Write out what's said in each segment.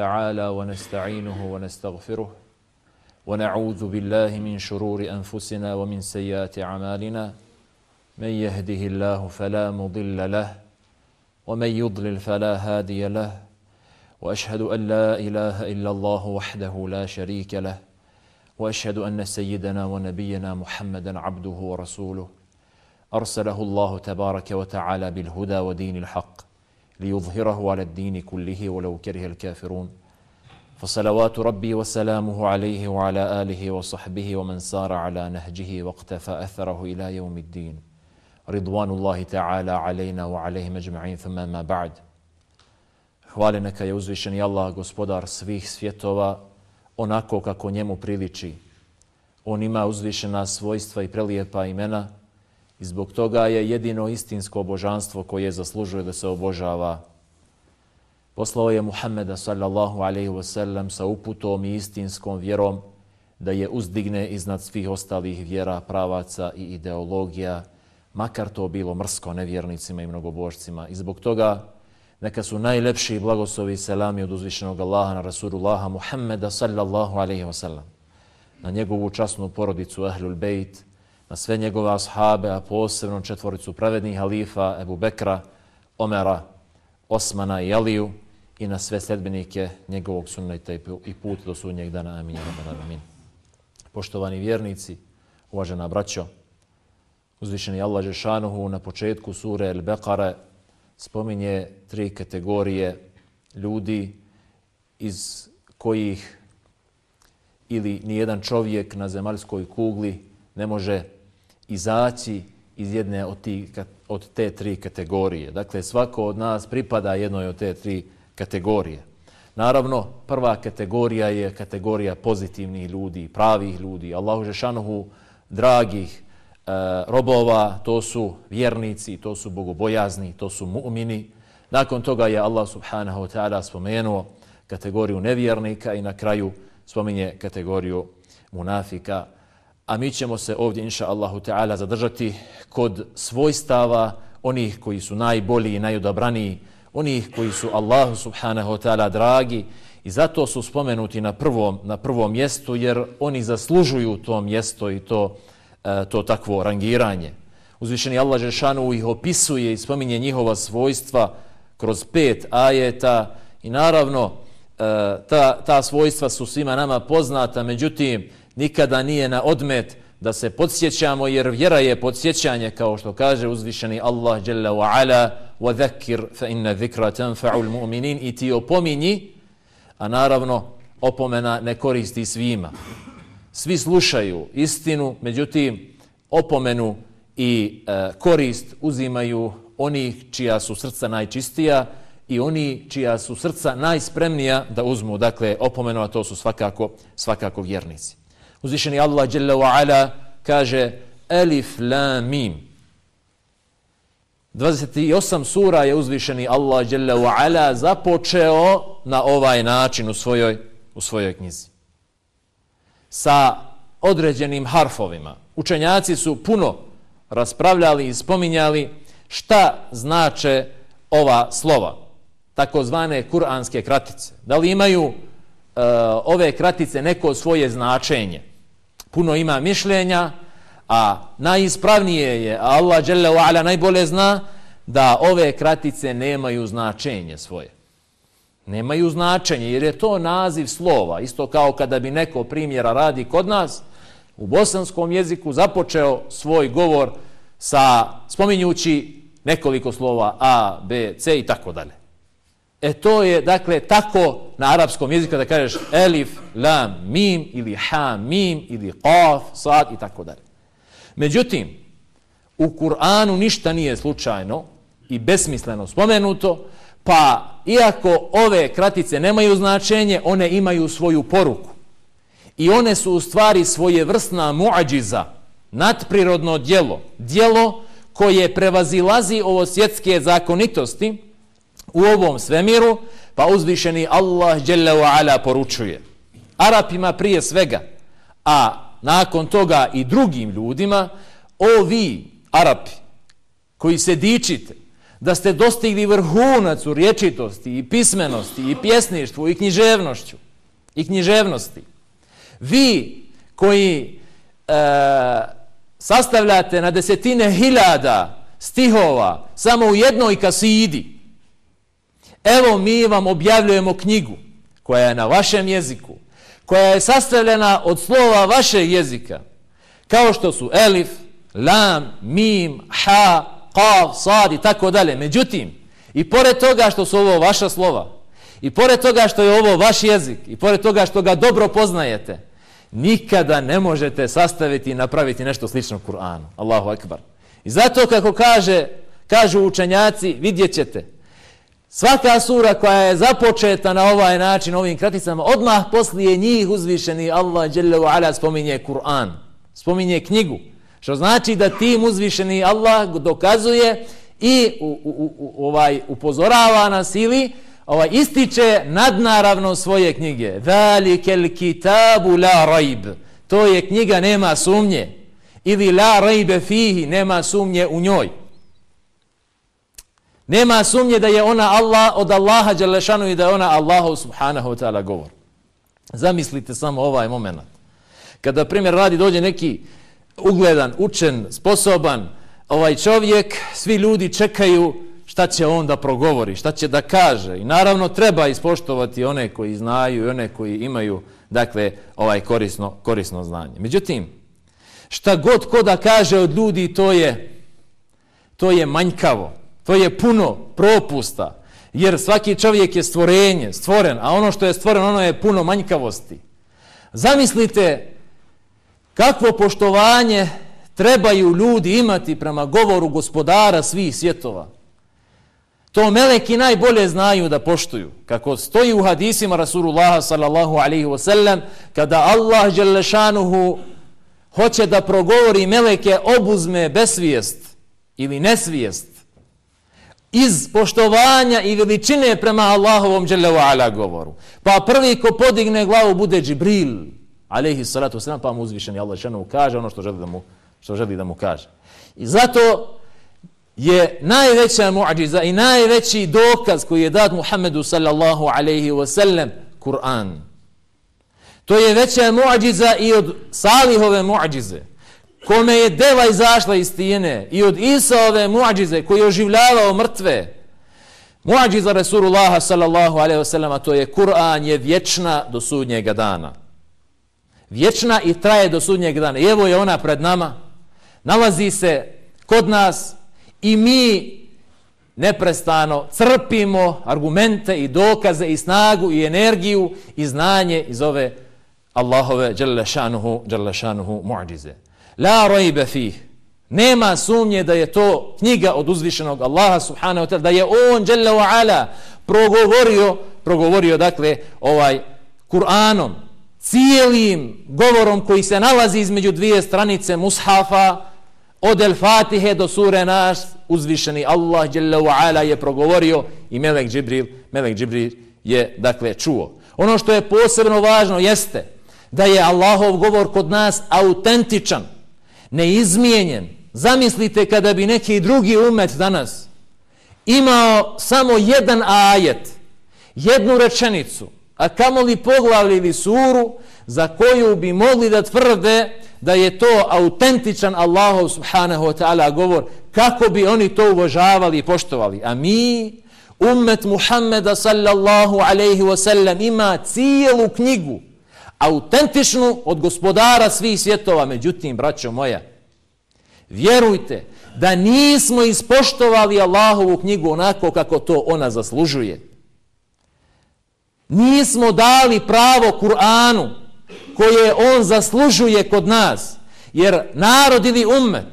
تعالى ونستعينه ونستغفره ونعوذ بالله من شرور أنفسنا ومن سيئات أعمالنا. من يهده الله فلا مضل له ومن يضلل فلا هادي له وأشهد أن لا إله إلا الله وحده لا شريك له وأشهد أن سيدنا ونبينا محمدا عبده ورسوله. أرسله الله تبارك وتعالى بالهدى ودين الحق. ليظهره على الدين كله ولو كره الكافرون فصلوات ربي وسلامه عليه وعلى آله وصحبه ومن سار على نهجه واقتفى أثره إلى يوم الدين رضوان الله تعالى علينا وعليهم أجمعين ثم ما بعد Hvale neka je uzvišeni Allah, gospodar svih svjetova, onako kako njemu priliči. On ima uzvišena svojstva i prelijepa imena i zbog toga je jedino istinsko božanstvo koje zaslužuje da se obožava. Poslao je Muhammeda sallallahu alaihi wasallam sa uputom i istinskom vjerom da je uzdigne iznad svih ostalih vjera, pravaca i ideologija, makar to bilo mrsko nevjernicima i mnogobožcima. I zbog toga neka su najlepši blagoslovi selami od uzvišenog Allaha na Rasulullaha Muhammeda sallallahu alaihi wasallam, na njegovu časnu porodicu Ahlul Bejt, na sve njegove ashabe, a posebno četvoricu pravednih halifa Ebu Bekra, Omera, Osmana i Aliju i na sve sledbenike njegovog sunneta i put do sudnjeg dana. Amin. Amin. Poštovani vjernici, uvažena braćo, uzvišeni Allah Žešanuhu na početku sure El Bekare spominje tri kategorije ljudi iz kojih ili nijedan čovjek na zemaljskoj kugli ne može izaći iz jedne od, ti, od te tri kategorije. Dakle, svako od nas pripada jednoj od te tri kategorije. Naravno, prva kategorija je kategorija pozitivnih ljudi, pravih ljudi, Allahu Žešanohu, dragih e, robova, to su vjernici, to su bogobojazni, to su mu'mini. Nakon toga je Allah subhanahu wa ta'ala spomenuo kategoriju nevjernika i na kraju spominje kategoriju munafika a mi ćemo se ovdje, inša Allahu Teala, zadržati kod svojstava onih koji su najbolji i najodabraniji, onih koji su Allahu Subhanahu Teala dragi i zato su spomenuti na prvom, na prvom mjestu jer oni zaslužuju to mjesto i to, e, to takvo rangiranje. Uzvišeni Allah Žešanu ih opisuje i spominje njihova svojstva kroz pet ajeta i naravno e, ta, ta svojstva su svima nama poznata, međutim, nikada nije na odmet da se podsjećamo, jer vjera je podsjećanje, kao što kaže uzvišeni Allah dželle ve ala, wa dhakir fa inna dhikra tanfa'u mu'minin i ti opominji, a naravno opomena ne koristi svima. Svi slušaju istinu, međutim opomenu i e, korist uzimaju oni čija su srca najčistija i oni čija su srca najspremnija da uzmu dakle opomenu, a to su svakako svakako vjernici. Uzvišeni Allah Jalla wa Ala kaže Alif Lam Mim. 28 sura je uzvišeni Allah Jalla wa Ala započeo na ovaj način u svojoj, u svojoj knjizi. Sa određenim harfovima. Učenjaci su puno raspravljali i spominjali šta znače ova slova, takozvane kuranske kratice. Da li imaju uh, ove kratice neko svoje značenje? Puno ima mišljenja, a najispravnije je, a Allah ala najbolje zna, da ove kratice nemaju značenje svoje. Nemaju značenje, jer je to naziv slova. Isto kao kada bi neko primjera radi kod nas, u bosanskom jeziku započeo svoj govor sa spominjući nekoliko slova A, B, C i tako dalje. E to je, dakle, tako na arapskom jeziku da kažeš elif, lam, mim ili ha, mim ili qaf, sad i tako dalje. Međutim, u Kur'anu ništa nije slučajno i besmisleno spomenuto, pa iako ove kratice nemaju značenje, one imaju svoju poruku. I one su u stvari svoje vrstna muadžiza, nadprirodno djelo, djelo koje prevazilazi ovo svjetske zakonitosti, u ovom svemiru, pa uzvišeni Allah dželle ve ala poručuje Arapima prije svega, a nakon toga i drugim ljudima, o vi Arapi koji se dičite da ste dostigli vrhunac u riječitosti i pismenosti i pjesništvu i književnošću i književnosti. Vi koji e, sastavljate na desetine hiljada stihova samo u jednoj kasidi, evo mi vam objavljujemo knjigu koja je na vašem jeziku, koja je sastavljena od slova vašeg jezika, kao što su elif, lam, mim, ha, qaf, sad i tako dalje. Međutim, i pored toga što su ovo vaša slova, i pored toga što je ovo vaš jezik, i pored toga što ga dobro poznajete, nikada ne možete sastaviti i napraviti nešto slično Kur'anu. Allahu akbar. I zato kako kaže, kažu učenjaci, vidjet ćete, svaka sura koja je započeta na ovaj način, ovim kraticama, odmah poslije njih uzvišeni Allah ala spominje Kur'an, spominje knjigu. Što znači da tim uzvišeni Allah dokazuje i u, u, u, ovaj upozorava nas ili ovaj, ističe nadnaravno svoje knjige. Zalikel kitabu la rajb. To je knjiga nema sumnje. Ili la rajbe fihi, nema sumnje u njoj. Nema sumnje da je ona Allah od Allaha Đalešanu i da je ona Allahu subhanahu wa ta'ala govor. Zamislite samo ovaj moment. Kada primjer radi dođe neki ugledan, učen, sposoban ovaj čovjek, svi ljudi čekaju šta će on da progovori, šta će da kaže. I naravno treba ispoštovati one koji znaju i one koji imaju dakle ovaj korisno, korisno znanje. Međutim, šta god ko da kaže od ljudi, to je, to je manjkavo, to je puno propusta, jer svaki čovjek je stvorenje, stvoren, a ono što je stvoren, ono je puno manjkavosti. Zamislite kakvo poštovanje trebaju ljudi imati prema govoru gospodara svih svjetova. To meleki najbolje znaju da poštuju. Kako stoji u hadisima Rasulullah sallallahu alaihi wa sallam, kada Allah želešanuhu hoće da progovori meleke obuzme besvijest ili nesvijest iz poštovanja i veličine prema Allahovom želevu ala govoru. Pa prvi ko podigne glavu bude Džibril, alaihi salatu wasalam, pa mu uzvišeni Allah želešanuhu kaže ono što želi da mu, što želi da mu kaže. I zato je najveća muadžiza i najveći dokaz koji je dat Muhammedu sallallahu alaihi wa sallam Kur'an. To je veća muadžiza i od Salihove muadžize kome je deva izašla iz tijene i od Isaove muadžize koji je oživljavao mrtve. Muadžiza Resulullaha sallallahu alaihi wasallam, a to je Kur'an je vječna do sudnjega dana. Vječna i traje do sudnjeg dana. I evo je ona pred nama. Nalazi se kod nas i mi neprestano crpimo argumente i dokaze i snagu i energiju i znanje iz ove Allahove dželešanuhu, dželešanuhu muadžize. La rojbe fih. Nema sumnje da je to knjiga od uzvišenog Allaha subhanahu wa ta'ala, da je on dželle wa ala progovorio, progovorio dakle ovaj Kur'anom, cijelim govorom koji se nalazi između dvije stranice mushafa, od El Fatihe do sure nas uzvišeni Allah dželle ve ala je progovorio i melek Džibril melek Džibril je dakle čuo ono što je posebno važno jeste da je Allahov govor kod nas autentičan neizmijenjen zamislite kada bi neki drugi umet danas imao samo jedan ajet jednu rečenicu a kamoli poglavlje ili suru za koju bi mogli da tvrde da je to autentičan Allahov subhanahu wa ta'ala govor, kako bi oni to uvažavali i poštovali. A mi, ummet Muhammeda sallallahu alaihi wa sallam, ima cijelu knjigu, autentičnu od gospodara svih svjetova. Međutim, braćo moja, vjerujte da nismo ispoštovali Allahovu knjigu onako kako to ona zaslužuje. Nismo dali pravo Kur'anu, koje on zaslužuje kod nas. Jer narod ili ummet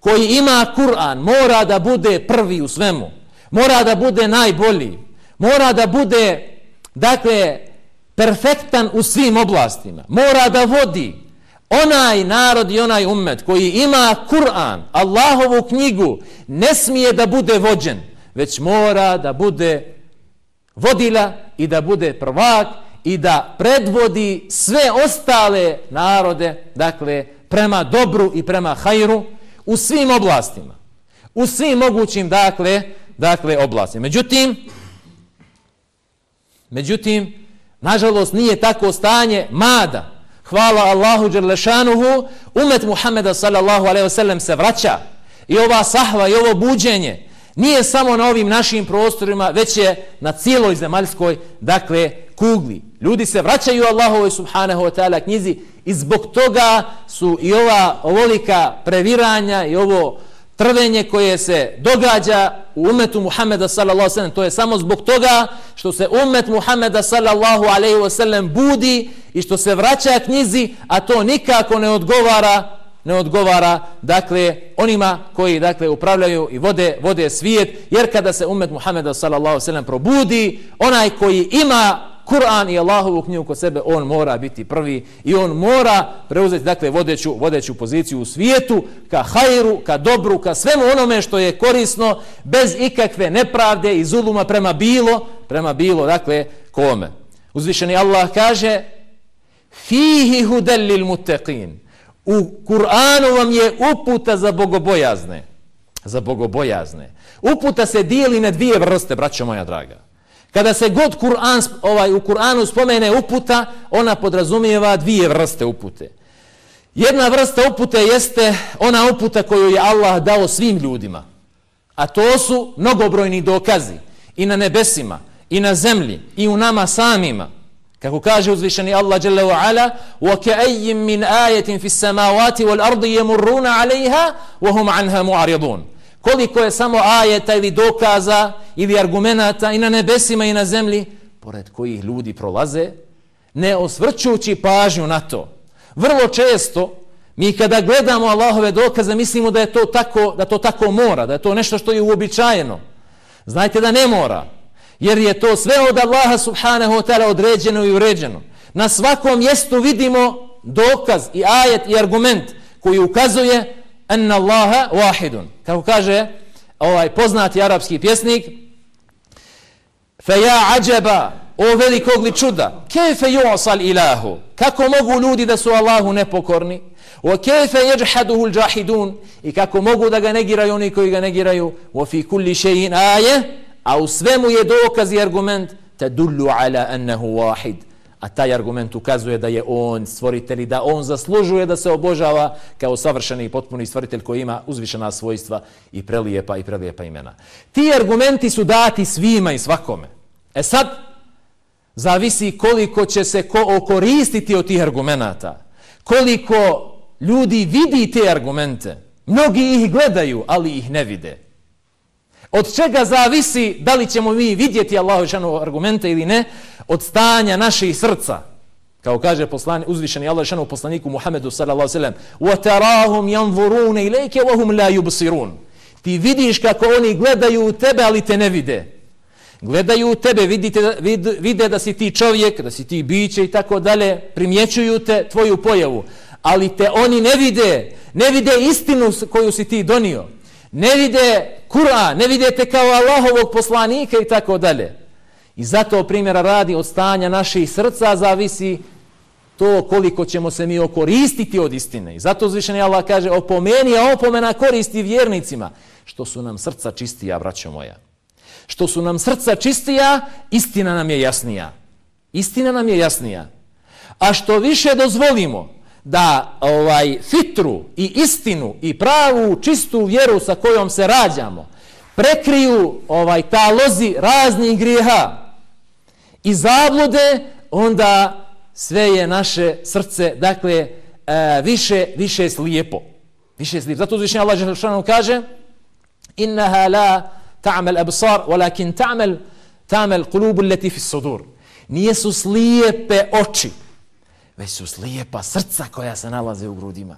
koji ima Kur'an mora da bude prvi u svemu. Mora da bude najbolji. Mora da bude, dakle, perfektan u svim oblastima. Mora da vodi onaj narod i onaj ummet koji ima Kur'an, Allahovu knjigu, ne smije da bude vođen, već mora da bude vodila i da bude prvak i da predvodi sve ostale narode, dakle, prema dobru i prema hajru u svim oblastima. U svim mogućim, dakle, dakle, oblastima. Međutim, međutim, nažalost, nije tako stanje mada. Hvala Allahu Đerlešanuhu, umet Muhammeda sallallahu alaihi wasallam se vraća. I ova sahva i ovo buđenje nije samo na ovim našim prostorima, već je na cijeloj zemaljskoj, dakle, kugli. Ljudi se vraćaju Allahovoj subhanahu wa ta'ala knjizi i zbog toga su i ova ovolika previranja i ovo trvenje koje se događa u umetu Muhameda sallallahu alejhi ve sellem. To je samo zbog toga što se umet Muhameda sallallahu alejhi ve sellem budi i što se vraća knjizi, a to nikako ne odgovara ne odgovara dakle onima koji dakle upravljaju i vode vode svijet. Jer kada se umet Muhameda sallallahu alejhi ve sellem probudi onaj koji ima Kur'an i Allahovu knjigu kod sebe on mora biti prvi i on mora preuzeti dakle vodeću vodeću poziciju u svijetu ka hajru ka dobru ka svemu onome što je korisno bez ikakve nepravde i zuluma prema bilo prema bilo dakle kome uzvišeni Allah kaže fihi hudallil muttaqin U Kur'anu vam je uputa za bogobojazne. Za bogobojazne. Uputa se dijeli na dvije vrste, braćo moja draga. Kada se god Kur'an ovaj u Kur'anu spomene uputa, ona podrazumijeva dvije vrste upute. Jedna vrsta upute jeste ona uputa koju je Allah dao svim ljudima. A to su mnogobrojni dokazi i na nebesima i na zemlji i u nama samima. Kako kaže uzvišeni Allah dželle ve ala: "Wa ka'ayyin min ayatin fis samawati wal ardi yamurruna 'alayha wa hum 'anha mu'ridun." Koliko je samo ajeta ili dokaza ili argumenata i na nebesima i na zemlji pored kojih ljudi prolaze ne osvrćući pažnju na to. Vrlo često mi kada gledamo Allahove dokaze mislimo da je to tako, da to tako mora, da je to nešto što je uobičajeno. Znajte da ne mora. Jer je to sve od Allaha subhanahu wa ta'ala određeno i uređeno. Na svakom mjestu vidimo dokaz i ajet i argument koji ukazuje anna Allaha wahidun. Kako kaže ovaj poznati arapski pjesnik fa ja ađeba o velikog li čuda kefe ju'asal ilahu? Kako mogu ljudi da su Allahu nepokorni? Wa kefe jeđhaduhu l'đahidun? I kako mogu da ga negiraju oni koji ga negiraju? Wa fi kulli še'in aje? A u svemu je dokaz i argument tadullu ala annahu wahid a taj argument ukazuje da je on stvoritelj i da on zaslužuje da se obožava kao savršeni i potpuni stvoritelj koji ima uzvišena svojstva i prelijepa i prelijepa imena. Ti argumenti su dati svima i svakome. E sad, zavisi koliko će se ko okoristiti od tih argumenta. Koliko ljudi vidi te argumente. Mnogi ih gledaju, ali ih ne vide. Od čega zavisi da li ćemo mi vidjeti Allahu šanu argumente ili ne? Od stanja naših srca. Kao kaže poslani, uzvišeni Allah šanu poslaniku Muhammedu sallallahu sallam وَتَرَاهُمْ يَنْظُرُونَ إِلَيْكَ وَهُمْ لَا يُبْصِرُونَ Ti vidiš kako oni gledaju u tebe, ali te ne vide. Gledaju u tebe, vidite, vid, vide da si ti čovjek, da si ti biće i tako dalje, primjećuju te tvoju pojavu. Ali te oni ne vide, ne vide istinu koju si ti donio ne vide Kur'an, ne vidite kao Allahovog poslanika i tako dalje. I zato primjera radi od stanja naših srca zavisi to koliko ćemo se mi okoristiti od istine. I zato uzvišeni Allah kaže opomeni, a opomena koristi vjernicima. Što su nam srca čistija, braćo moja. Što su nam srca čistija, istina nam je jasnija. Istina nam je jasnija. A što više dozvolimo da ovaj fitru i istinu i pravu čistu vjeru sa kojom se rađamo prekriju ovaj ta lozi raznih grijeha i zablude onda sve je naše srce dakle e, više više slijepo. Više slijepo. Zato uzvišnji Allah dželle kaže innaha la ta'mal absar walakin ta'mal ta'mal qulub allati fi sudur. Nisu slijepe oči već su slijepa srca koja se nalaze u grudima.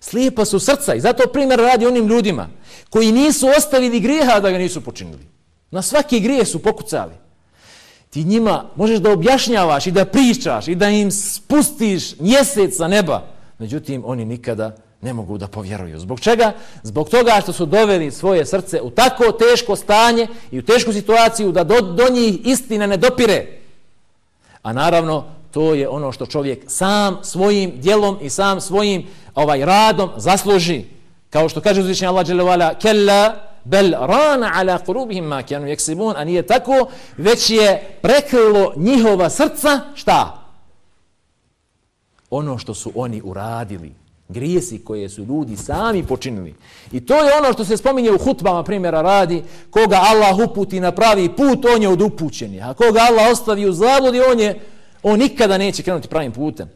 Slijepa su srca i zato primjer radi onim ljudima koji nisu ostavili grijeha da ga nisu počinili. Na svaki grijeh su pokucali. Ti njima možeš da objašnjavaš i da pričaš i da im spustiš mjesec sa neba. Međutim, oni nikada ne mogu da povjeruju. Zbog čega? Zbog toga što su doveli svoje srce u tako teško stanje i u tešku situaciju da do, do njih istina ne dopire. A naravno, to je ono što čovjek sam svojim djelom i sam svojim ovaj radom zasluži. Kao što kaže uzvišenje Allah dželle vala: "Kella bel rana ala qulubihim ma kanu yaksibun a nije tako već je prekrilo njihova srca šta ono što su oni uradili grijesi koje su ljudi sami počinili. I to je ono što se spominje u hutbama primjera radi, koga Allah uputi na pravi put, on je od upućeni. A koga Allah ostavi u zabludi, on je, on nikada neće krenuti pravim putem.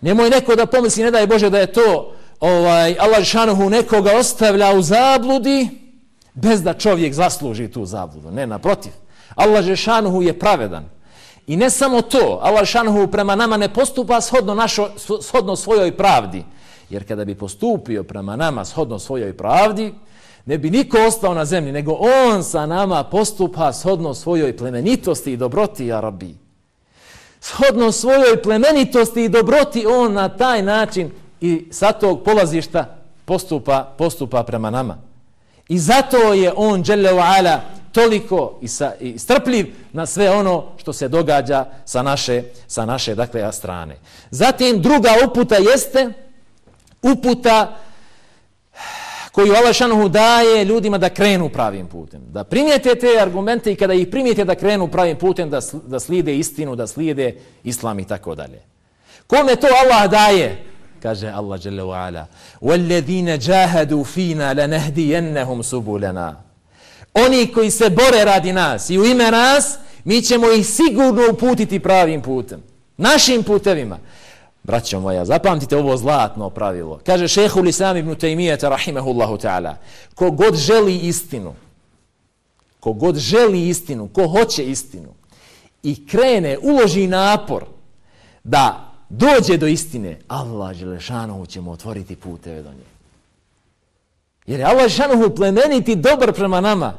Nemoj neko da pomisli, ne daj Bože da je to ovaj, Allah Žešanohu nekoga ostavlja u zabludi bez da čovjek zasluži tu zabludu. Ne, naprotiv. Allah Žešanohu je pravedan. I ne samo to, Allah Žešanohu prema nama ne postupa shodno, našo, shodno svojoj pravdi. Jer kada bi postupio prema nama shodno svojoj pravdi, ne bi niko ostao na zemlji, nego on sa nama postupa shodno svojoj plemenitosti i dobroti, ja rabi. Shodno svojoj plemenitosti i dobroti, on na taj način i sa tog polazišta postupa, postupa prema nama. I zato je on, Jelle ala, toliko i, sa, i strpljiv na sve ono što se događa sa naše, sa naše dakle, strane. Zatim druga uputa jeste uputa koji Allahšanuhu daje ljudima da krenu pravim putem. Da primijete te argumente i kada ih primijete da krenu pravim putem, da, da slijede istinu, da slijede islam i tako dalje. Kome to Allah daje? Kaže Allah Jalla wa'ala وَالَّذِينَ جَاهَدُوا فِينَا لَنَهْدِيَنَّهُمْ سُبُولَنَا Oni koji se bore radi nas i u ime nas, mi ćemo ih sigurno uputiti pravim putem. Našim putevima. Braćo moja, zapamtite ovo zlatno pravilo. Kaže šehu Lisam ibn Taymiyyata rahimahullahu ta'ala, ko god želi istinu, ko god želi istinu, ko hoće istinu, i krene, uloži napor da dođe do istine, Allah Želešanohu će mu otvoriti puteve do nje. Jer je Allah Želešanohu plemeniti dobar prema nama.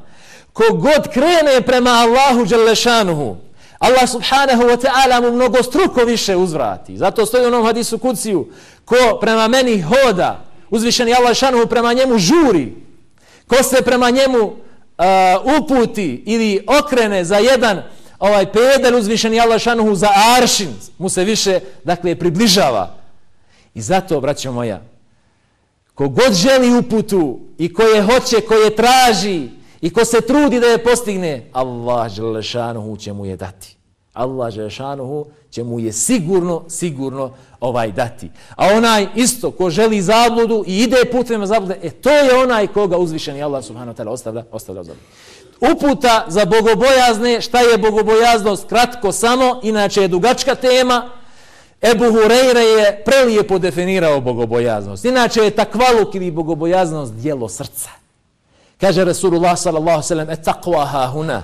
Ko god krene prema Allahu Želešanohu, Allah subhanahu wa ta'ala mu mnogo struko više uzvrati. Zato stoji u onom hadisu kuciju, ko prema meni hoda, uzvišeni Allah šanuhu prema njemu žuri, ko se prema njemu uh, uputi ili okrene za jedan ovaj pedal uzvišeni Allah šanuhu za aršin, mu se više, dakle, približava. I zato, braćo moja, kogod želi uputu i koje hoće, koje traži, I ko se trudi da je postigne, Allah Želešanuhu će mu je dati. Allah Želešanuhu će mu je sigurno, sigurno ovaj dati. A onaj isto ko želi zabludu i ide putem zablude, e to je onaj koga uzvišeni Allah subhanahu wa ta'ala ostavlja, ostavlja zabludu. Uputa za bogobojazne, šta je bogobojaznost? Kratko samo, inače je dugačka tema. Ebu Hureyre je prelijepo definirao bogobojaznost. Inače je takvaluk ili bogobojaznost dijelo srca. Kaže Rasulullah sallallahu sallam, e takva ha huna.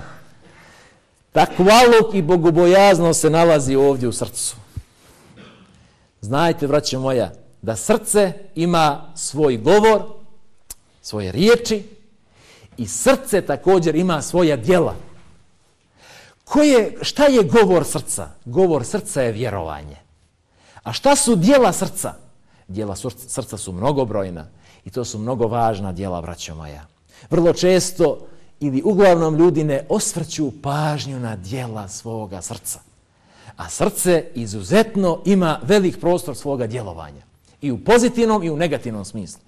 Takvaluk i bogobojazno se nalazi ovdje u srcu. Znajte, vraće moja, da srce ima svoj govor, svoje riječi i srce također ima svoja djela. Koje, šta je govor srca? Govor srca je vjerovanje. A šta su djela srca? Djela srca su mnogobrojna i to su mnogo važna djela, braćo moja vrlo često ili uglavnom ljudi ne osvrću pažnju na dijela svoga srca. A srce izuzetno ima velik prostor svoga djelovanja. I u pozitivnom i u negativnom smislu.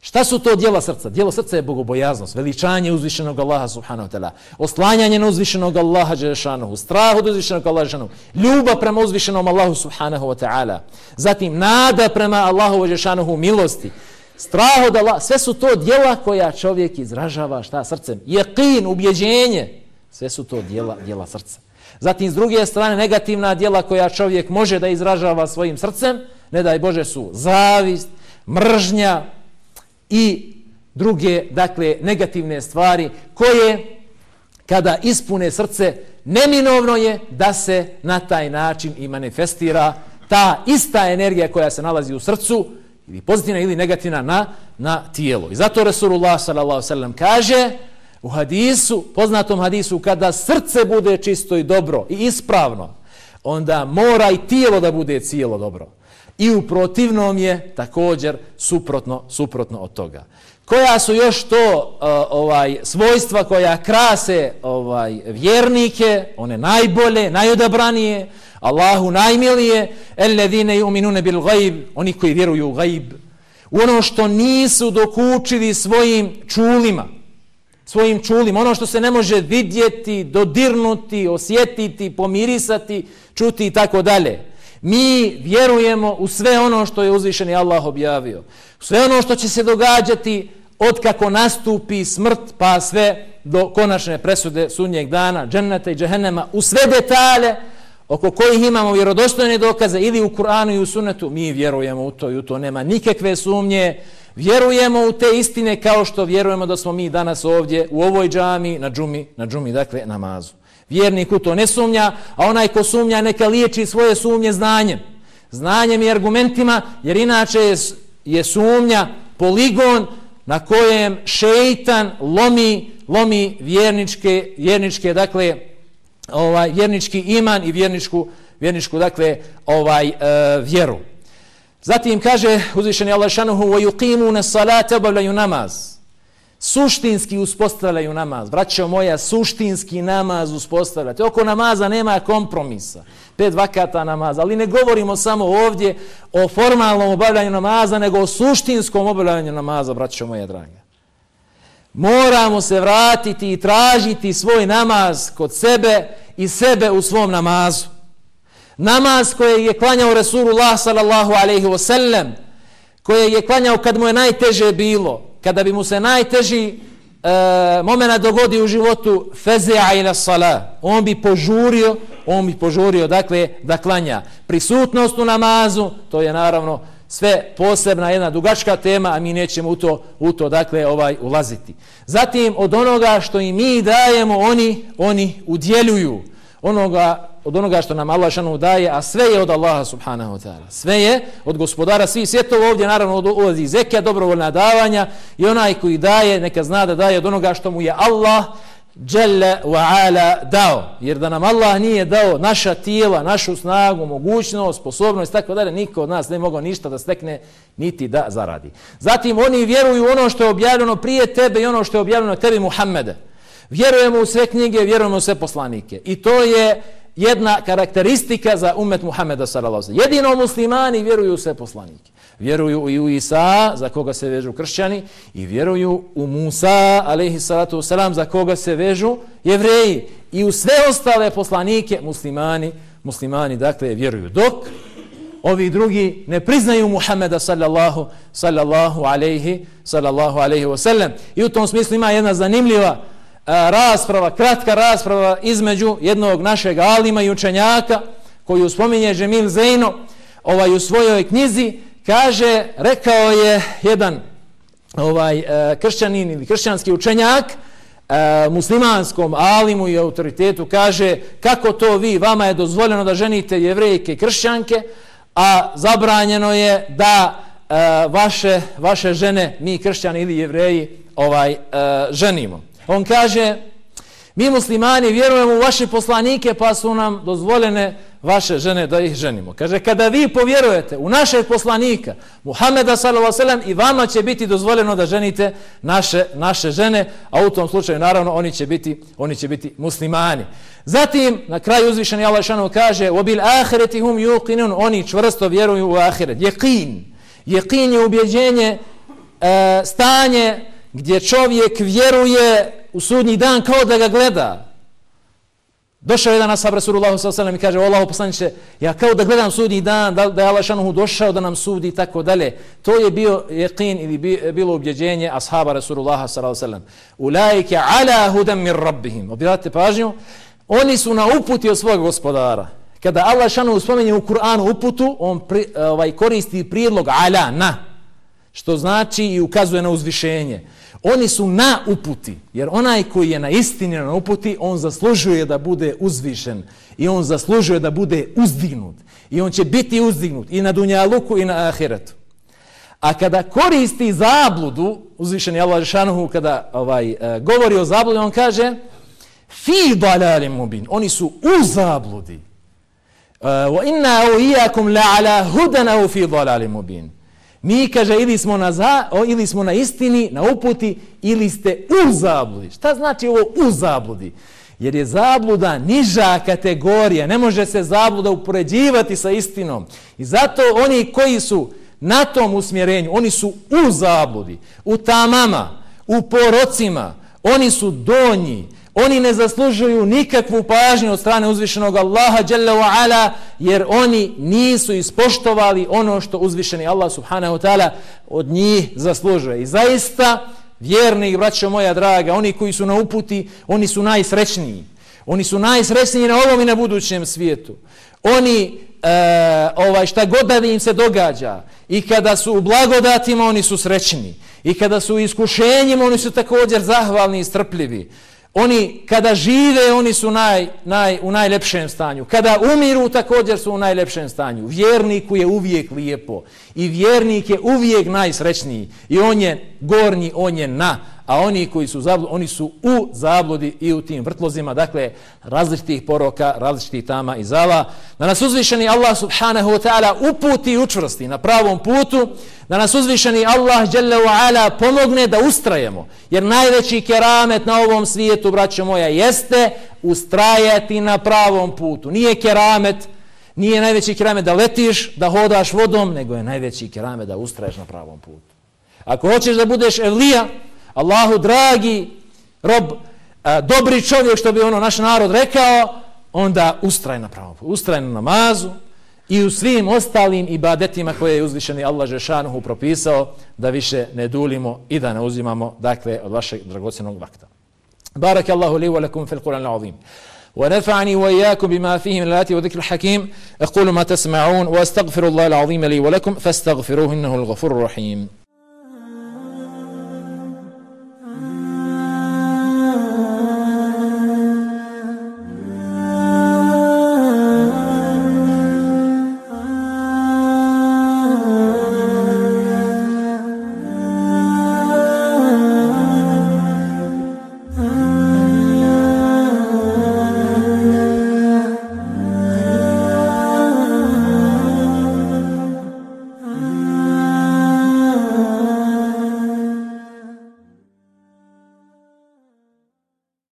Šta su to dijela srca? Dijelo srca je bogobojaznost, veličanje uzvišenog Allaha subhanahu wa ta'ala, oslanjanje na uzvišenog Allaha dželešanohu, strah od uzvišenog Allaha dželešanohu, ljubav prema uzvišenom Allahu subhanahu wa ta'ala, zatim nada prema Allahu dželešanohu milosti, strah od Allah, sve su to dijela koja čovjek izražava šta srcem. Jeqin, ubjeđenje, sve su to dijela, dijela srca. Zatim, s druge strane, negativna dijela koja čovjek može da izražava svojim srcem, ne daj Bože, su zavist, mržnja i druge, dakle, negativne stvari koje, kada ispune srce, neminovno je da se na taj način i manifestira ta ista energija koja se nalazi u srcu, ili pozitivna ili negativna na, na tijelo. I zato Resulullah sallallahu sallam kaže u hadisu, poznatom hadisu, kada srce bude čisto i dobro i ispravno, onda mora i tijelo da bude cijelo dobro. I u protivnom je također suprotno, suprotno od toga. Koja su još to uh, ovaj svojstva koja krase ovaj vjernike, one najbolje, najodabranije, Allahu najmilije, alladine yu'minuna bil ghaib, oni koji vjeruju u ghaib. U ono što nisu dokučili svojim čulima, svojim čulima, ono što se ne može vidjeti, dodirnuti, osjetiti, pomirisati, čuti i tako dalje. Mi vjerujemo u sve ono što je uzvišeni Allah objavio. Sve ono što će se događati od kako nastupi smrt pa sve do konačne presude sunnjeg dana, dženneta i džehennema, u sve detalje oko kojih imamo vjerodostojne dokaze ili u Kur'anu i u sunnetu, mi vjerujemo u to i u to nema nikakve sumnje. Vjerujemo u te istine kao što vjerujemo da smo mi danas ovdje u ovoj džami, na džumi, na džumi, dakle, namazu. Vjernik u to ne sumnja, a onaj ko sumnja neka liječi svoje sumnje znanjem. Znanjem i argumentima, jer inače je, je sumnja poligon na kojem šeitan lomi, lomi vjerničke, vjerničke, dakle, ovaj, vjernički iman i vjerničku, vjerničku dakle, ovaj, e, vjeru. Zatim kaže uzvišeni Allah šanuhu, وَيُقِيمُونَ السَّلَاةَ obavljaju namaz. Suštinski uspostavljaju namaz. Braćo moja, suštinski namaz uspostavljate. Oko namaza nema kompromisa. Pet vakata namaza. Ali ne govorimo samo ovdje o formalnom obavljanju namaza, nego o suštinskom obavljanju namaza, braćo moje draga. Moramo se vratiti i tražiti svoj namaz kod sebe i sebe u svom namazu namaz koje je klanjao Resulullah sallallahu alaihi wa sallam, koje je klanjao kad mu je najteže bilo, kada bi mu se najteži e, momena dogodi u životu, feze'a ila sala on bi požurio, on bi požurio, dakle, da klanja. Prisutnost u namazu, to je naravno sve posebna jedna dugačka tema, a mi nećemo u to, u to dakle, ovaj ulaziti. Zatim, od onoga što i mi dajemo, oni, oni udjeljuju onoga od onoga što nam Allah šanu daje, a sve je od Allaha subhanahu wa ta'ala. Sve je od gospodara svih svjetova ovdje, naravno, ulazi zekija, dobrovoljna davanja i onaj koji daje, neka zna da daje od onoga što mu je Allah Jalla wa ala dao. Jer da nam Allah nije dao naša tijela, našu snagu, mogućnost, sposobnost, tako dalje, niko od nas ne mogao ništa da stekne, niti da zaradi. Zatim oni vjeruju ono što je objavljeno prije tebe i ono što je objavljeno tebi Muhammede. Vjerujemo u sve knjige, vjerujemo u sve poslanike. I to je jedna karakteristika za umet Muhameda sallallahu alejhi Jedino muslimani vjeruju u sve poslanike. Vjeruju i u Isa, za koga se vežu kršćani, i vjeruju u Musa, alejhi salatu selam za koga se vežu jevreji. I u sve ostale poslanike muslimani, muslimani dakle vjeruju. Dok ovi drugi ne priznaju Muhameda sallallahu, sallallahu alejhi sallallahu alejhi ve sellem. I u tom smislu ima jedna zanimljiva E, rasprava, kratka rasprava između jednog našeg alima i učenjaka koju spominje Žemil Zeino ovaj, u svojoj knjizi. Kaže, rekao je jedan ovaj e, kršćanin ili kršćanski učenjak e, muslimanskom alimu i autoritetu kaže kako to vi, vama je dozvoljeno da ženite jevrejke i kršćanke a zabranjeno je da e, vaše, vaše žene, mi kršćani ili jevreji ovaj e, ženimo. On kaže, mi muslimani vjerujemo u vaše poslanike pa su nam dozvoljene vaše žene da ih ženimo. Kaže, kada vi povjerujete u našeg poslanika, Muhameda s.a.v. i vama će biti dozvoljeno da ženite naše, naše žene, a u tom slučaju naravno oni će biti, oni će biti muslimani. Zatim, na kraju uzvišeni Allah šanu kaže, وَبِلْ آخِرَتِ هُمْ يُقِنُونَ Oni čvrsto vjeruju u ahiret. Jeqin. Jeqin je ubjeđenje, e, stanje, gdje čovjek vjeruje u sudnji dan kao da ga gleda. Došao jedan asab Rasulullah s.a.v. i kaže, Allah poslaniče, ja kao da gledam sudnji dan, da, da je Allah šanuhu došao da nam sudi i tako dalje. To je bio jeqin ili bi, bilo ubjeđenje ashaba Rasulullah s.a.v. Ulajke ala hudem mir rabbihim. Obirate pažnju, oni su na uputi od svog gospodara. Kada Allah šanuhu spomenje u Kur'anu uputu, on pri, ovaj, koristi prijedlog ala, na, što znači i ukazuje na uzvišenje. Oni su na uputi, jer onaj koji je na istini na uputi, on zaslužuje da bude uzvišen i on zaslužuje da bude uzdignut. I on će biti uzdignut i na Dunjaluku i na Ahiretu. A kada koristi zabludu, uzvišeni Allah Žešanuhu, kada ovaj, e, govori o zabludi, on kaže fi dalalim mubin. Oni su u zabludi. Uh, wa inna au iyakum la ala hudan au fi dalalim mubin. Mi, kaže, ili smo, na za, o, ili smo na istini, na uputi, ili ste u zabludi. Šta znači ovo u zabludi? Jer je zabluda niža kategorija. Ne može se zabluda upoređivati sa istinom. I zato oni koji su na tom usmjerenju, oni su u zabludi, u tamama, u porocima, Oni su donji. Oni ne zaslužuju nikakvu pažnju od strane uzvišenog Allaha dželle ve ala, jer oni nisu ispoštovali ono što uzvišeni Allah subhanahu wa ta'ala od njih zaslužuje. I zaista, vjerni, braćo moja draga, oni koji su na uputi, oni su najsrećniji. Oni su najsrećniji na ovom i na budućem svijetu. Oni, e, ovaj, šta god da im se događa, i kada su u blagodatima, oni su srećni. I kada su u iskušenjima, oni su također zahvalni i strpljivi. Oni, kada žive, oni su naj, naj, u najlepšem stanju. Kada umiru, također su u najlepšem stanju. Vjerniku je uvijek lijepo. I vjernik je uvijek najsrećniji. I on je gornji, on je na a oni koji su zabludi, oni su u zabludi i u tim vrtlozima, dakle, različitih poroka, različitih tama i zala, da nas uzvišeni Allah subhanahu wa ta'ala uputi i učvrsti na pravom putu, da nas uzvišeni Allah jalla wa ala pomogne da ustrajemo, jer najveći keramet na ovom svijetu, braćo moja, jeste ustrajati na pravom putu. Nije keramet, nije najveći keramet da letiš, da hodaš vodom, nego je najveći keramet da ustraješ na pravom putu. Ako hoćeš da budeš evlija, Allahu dragi rob, a, dobri čovjek što bi ono naš narod rekao, onda ustraj na pravom putu, ustraj na namazu i u svim ostalim ibadetima koje je uzvišeni Allah Žešanuhu propisao da više ne dulimo i da ne uzimamo dakle od vašeg dragocjenog vakta. بارك الله لي ولكم في القرآن العظيم ونفعني وإياكم بما فيه من الآيات وذكر الحكيم أقول ما تسمعون وأستغفر الله العظيم لي ولكم فاستغفروه إنه الغفور الرحيم